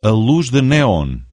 A luz de neon.